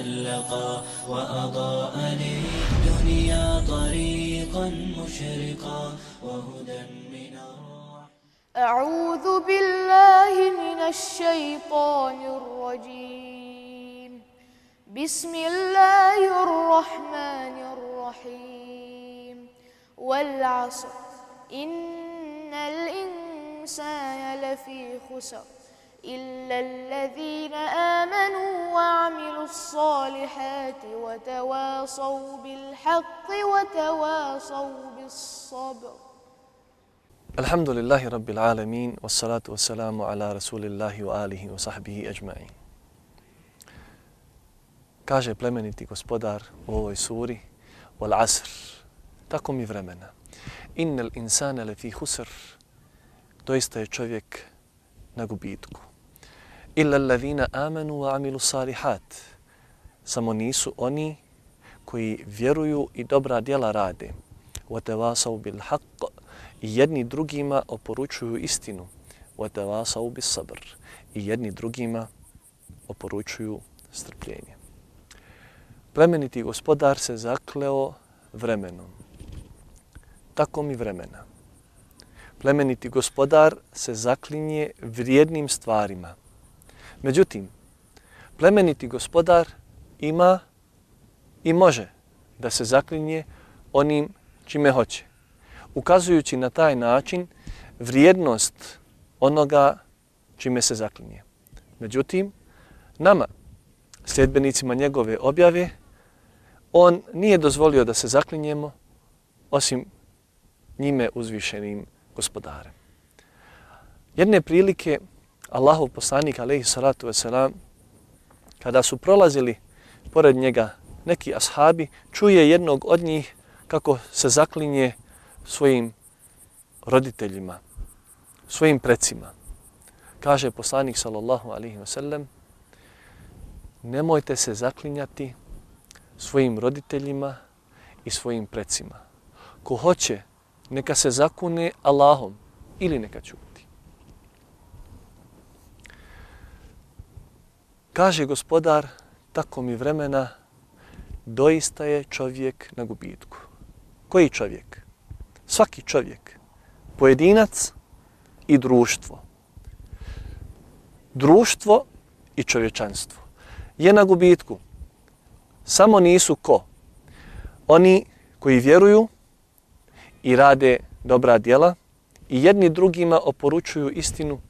تألقا وأضاء للدنيا طريقا مشرقا وهدى من الرحمن. أعوذ بالله من الشيطان الرجيم. بسم الله الرحمن الرحيم. والعصر. إن الإنسان لفي خسر. إلا الذين آمنوا وعملوا الصالحات وتواصوا بالحق وتواصوا بالصبر الحمد لله رب العالمين والصلاة والسلام على رسول الله وآله وصحبه أجمعين Kaže plemeniti gospodar u ovoj suri Wal asr, tako mi vremena. Innal insana lefi husr, doista je čovjek na gubitku. Illa allazina amanu wa amilu salihat, samo nisu oni koji vjeruju i dobra djela rade. Wa tawasau bil haqq, i jedni drugima oporučuju istinu. Wa tawasau bis sabr, i jedni drugima oporučuju strpljenje. Plemeniti gospodar se zakleo vremenom. Tako mi vremena. Plemeniti gospodar se zaklinje vrijednim stvarima. Međutim, plemeniti gospodar ima i može da se zaklinje onim čime hoće. Ukazujući na taj način vrijednost onoga čime se zaklinje. Međutim, nama, sljedbenicima njegove objave, on nije dozvolio da se zaklinjemo osim njime uzvišenim gospodarem. Jedne prilike Allahov poslanik alejhi salatu wasalam, kada su prolazili pored njega neki ashabi čuje jednog od njih kako se zaklinje svojim roditeljima, svojim precima. Kaže poslanik sallallahu alejhi ve sellem nemojte se zaklinjati svojim roditeljima i svojim precima. Ko hoće, neka se zakune Allahom ili neka čuti. Kaže gospodar, tako mi vremena, doista je čovjek na gubitku. Koji čovjek? Svaki čovjek. Pojedinac i društvo. Društvo i čovječanstvo je na gubitku samo nisu ko? Oni koji vjeruju i rade dobra djela i jedni drugima oporučuju istinu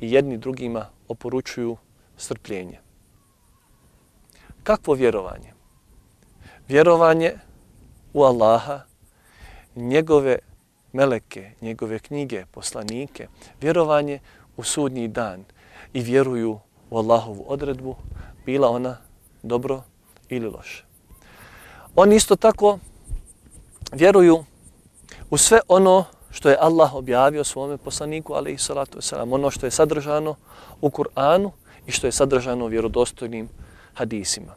i jedni drugima oporučuju strpljenje. Kakvo vjerovanje? Vjerovanje u Allaha, njegove meleke, njegove knjige, poslanike, vjerovanje u sudnji dan i vjeruju u Allahovu odredbu, bila ona dobro ili loše. Oni isto tako vjeruju u sve ono što je Allah objavio svome poslaniku, ali i salatu wasalam, ono što je sadržano u Kur'anu i što je sadržano u vjerodostojnim hadisima.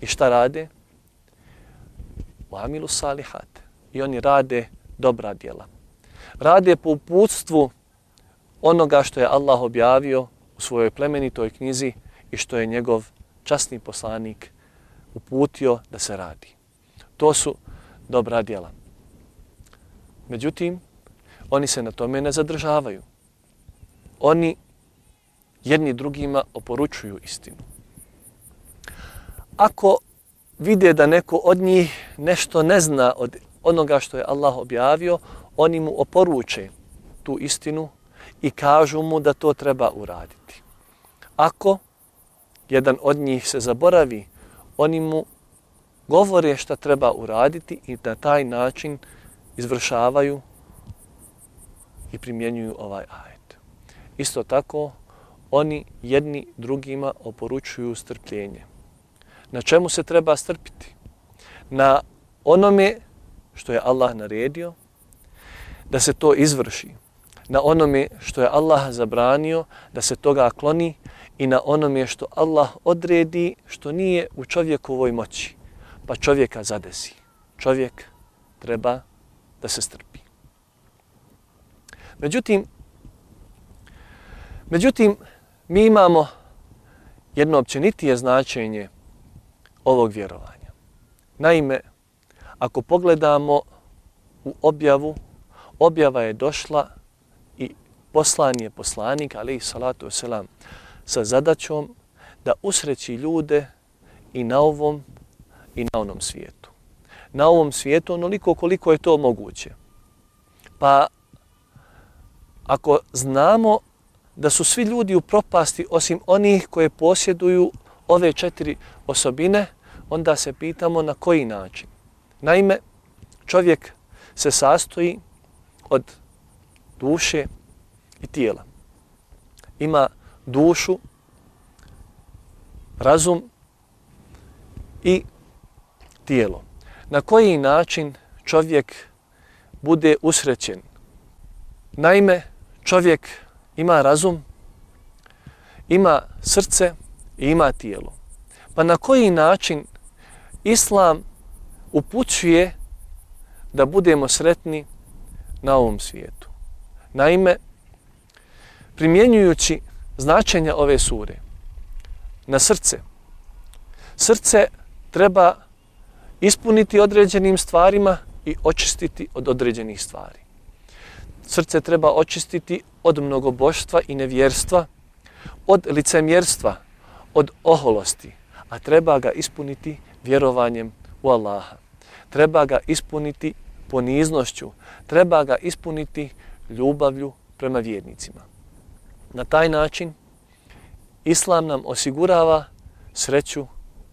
I šta rade? U salihat. I oni rade dobra djela. Rade po uputstvu onoga što je Allah objavio u svojoj plemenitoj knjizi i što je njegov časni poslanik uputio da se radi. To su dobra djela. Međutim, oni se na tome ne zadržavaju. Oni jedni drugima oporučuju istinu. Ako vide da neko od njih nešto ne zna od onoga što je Allah objavio, oni mu oporuče tu istinu i kažu mu da to treba uraditi. Ako jedan od njih se zaboravi oni mu govore šta treba uraditi i na taj način izvršavaju i primjenjuju ovaj ajet. Isto tako, oni jedni drugima oporučuju strpljenje. Na čemu se treba strpiti? Na onome što je Allah naredio, da se to izvrši, na onome što je Allah zabranio, da se toga kloni i na onome što Allah odredi, što nije u čovjekovoj moći, pa čovjeka zadesi. Čovjek treba da se strpi. Međutim, međutim, mi imamo jedno općenitije značenje ovog vjerovanja. Naime, ako pogledamo u objavu, objava je došla i poslan je poslanik, ali i salatu selam, sa zadaćom da usreći ljude i na ovom i na onom svijetu. Na ovom svijetu onoliko koliko je to moguće. Pa ako znamo da su svi ljudi u propasti osim onih koje posjeduju ove četiri osobine, onda se pitamo na koji način. Naime, čovjek se sastoji od duše i tijela. Ima dušu, razum i tijelo. Na koji način čovjek bude usrećen? Naime, čovjek ima razum, ima srce i ima tijelo. Pa na koji način Islam upućuje da budemo sretni na ovom svijetu? Naime, primjenjujući značenja ove sure na srce, srce treba ispuniti određenim stvarima i očistiti od određenih stvari. Srce treba očistiti od mnogoboštva i nevjerstva, od licemjerstva, od oholosti, a treba ga ispuniti vjerovanjem u Allaha. Treba ga ispuniti poniznošću, treba ga ispuniti ljubavlju prema vjernicima. Na taj način Islam nam osigurava sreću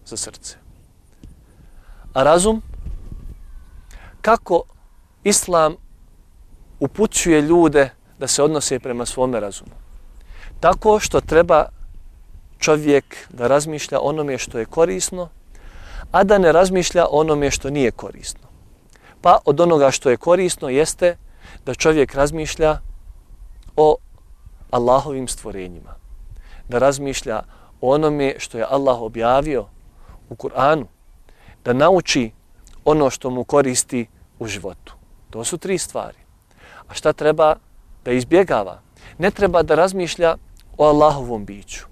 za srce. A razum? Kako Islam upućuje ljude da se odnose prema svome razumu? Tako što treba čovjek da razmišlja onome što je korisno, a da ne razmišlja onome što nije korisno. Pa od onoga što je korisno jeste da čovjek razmišlja o Allahovim stvorenjima. Da razmišlja o onome što je Allah objavio u Kur'anu. Da nauči ono što mu koristi u životu. To su tri stvari. A šta treba da izbjegava? Ne treba da razmišlja o Allahovom biću,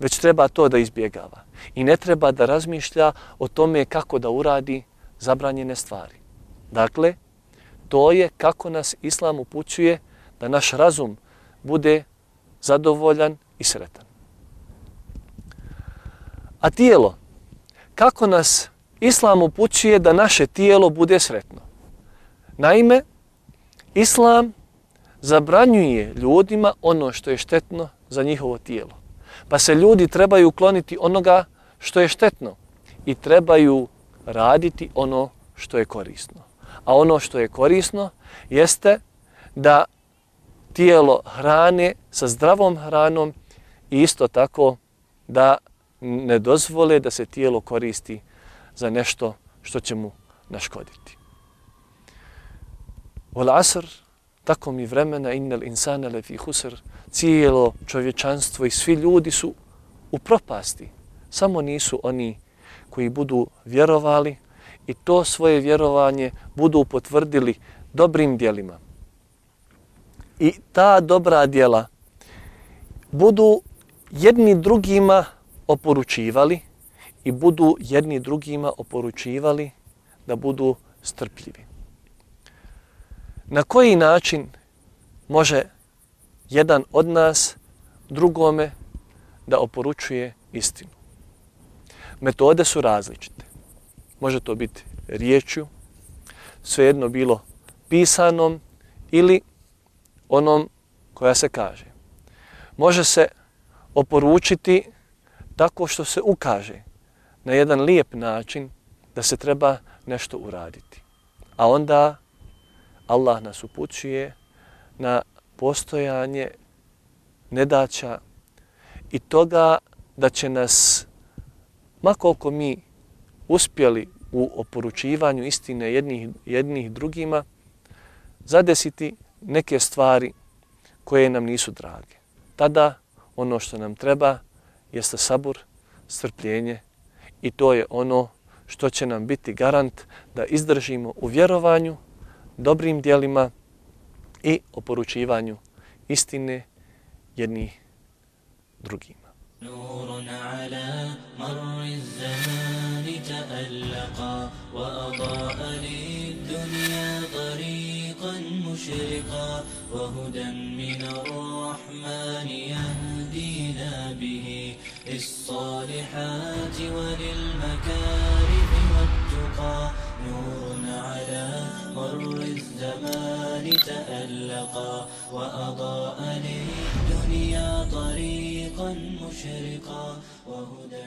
već treba to da izbjegava. I ne treba da razmišlja o tome kako da uradi zabranjene stvari. Dakle, to je kako nas Islam upućuje da naš razum bude zadovoljan i sretan. A tijelo, kako nas Islam upućuje da naše tijelo bude sretno? Naime, Islam zabranjuje ljudima ono što je štetno za njihovo tijelo. Pa se ljudi trebaju ukloniti onoga što je štetno i trebaju raditi ono što je korisno. A ono što je korisno jeste da tijelo hrane sa zdravom hranom i isto tako da ne dozvole da se tijelo koristi za nešto što će mu naškoditi. Vol asr, tako mi vremena innel insana lefi husr, cijelo čovječanstvo i svi ljudi su u propasti. Samo nisu oni koji budu vjerovali i to svoje vjerovanje budu potvrdili dobrim dijelima. I ta dobra dijela budu jedni drugima oporučivali i budu jedni drugima oporučivali da budu strpljivi. Na koji način može jedan od nas drugome da oporučuje istinu? Metode su različite. Može to biti riječju, svejedno bilo pisanom ili onom koja se kaže. Može se oporučiti tako što se ukaže na jedan lijep način da se treba nešto uraditi. A onda Allah nas upućuje na postojanje nedaća i toga da će nas, makoliko mi uspjeli u oporučivanju istine jednih, jednih drugima, zadesiti neke stvari koje nam nisu drage. Tada ono što nam treba jeste sabur, strpljenje i to je ono što će nam biti garant da izdržimo u vjerovanju, dobrim dijelima i oporučivanju istine jednih drugima. نور على مر الزمان تألقا وأضاء للدنيا طريقا مشرقا وهدى من الرحمن يهدينا به للصالحات وللمكارم والتقى نور على الزمان تألقا وأضاء للدنيا طريقا مشرقا وهدى